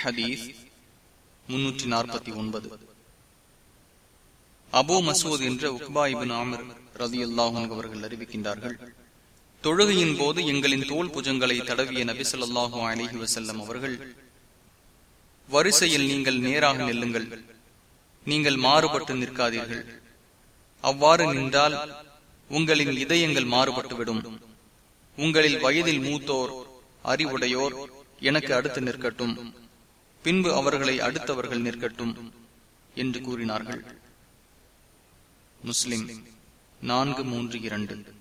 ஹதீஸ் முன்னூற்றி நாற்பத்தி ஒன்பது. அபோ மசூத் என்ற உக்பாயிபின் ஆமர் ரதி அல்லாஹன் அவர்கள் அறிவிக்கின்றார்கள் தொழுகையின் போது எங்களின் தோல் புஜங்களை தடவிய நபிசல்லாஹு அலிஹி வசல்லம் அவர்கள் வரிசையில் நீங்கள் நேராக நெல்லுங்கள் நீங்கள் மாறுபட்டு நிற்காதீர்கள். அவ்வாறு நின்றால் உங்களின் இதயங்கள் மாறுபட்டுவிடும் உங்களில் வயதில் மூத்தோர் அறிவுடையோர் எனக்கு அடுத்து நிற்கட்டும். பின்பு அவர்களை அடுத்தவர்கள் நிற்கட்டும் என்று கூறினார்கள். முஸ்லிம் நான்கு மூன்று இரண்டு.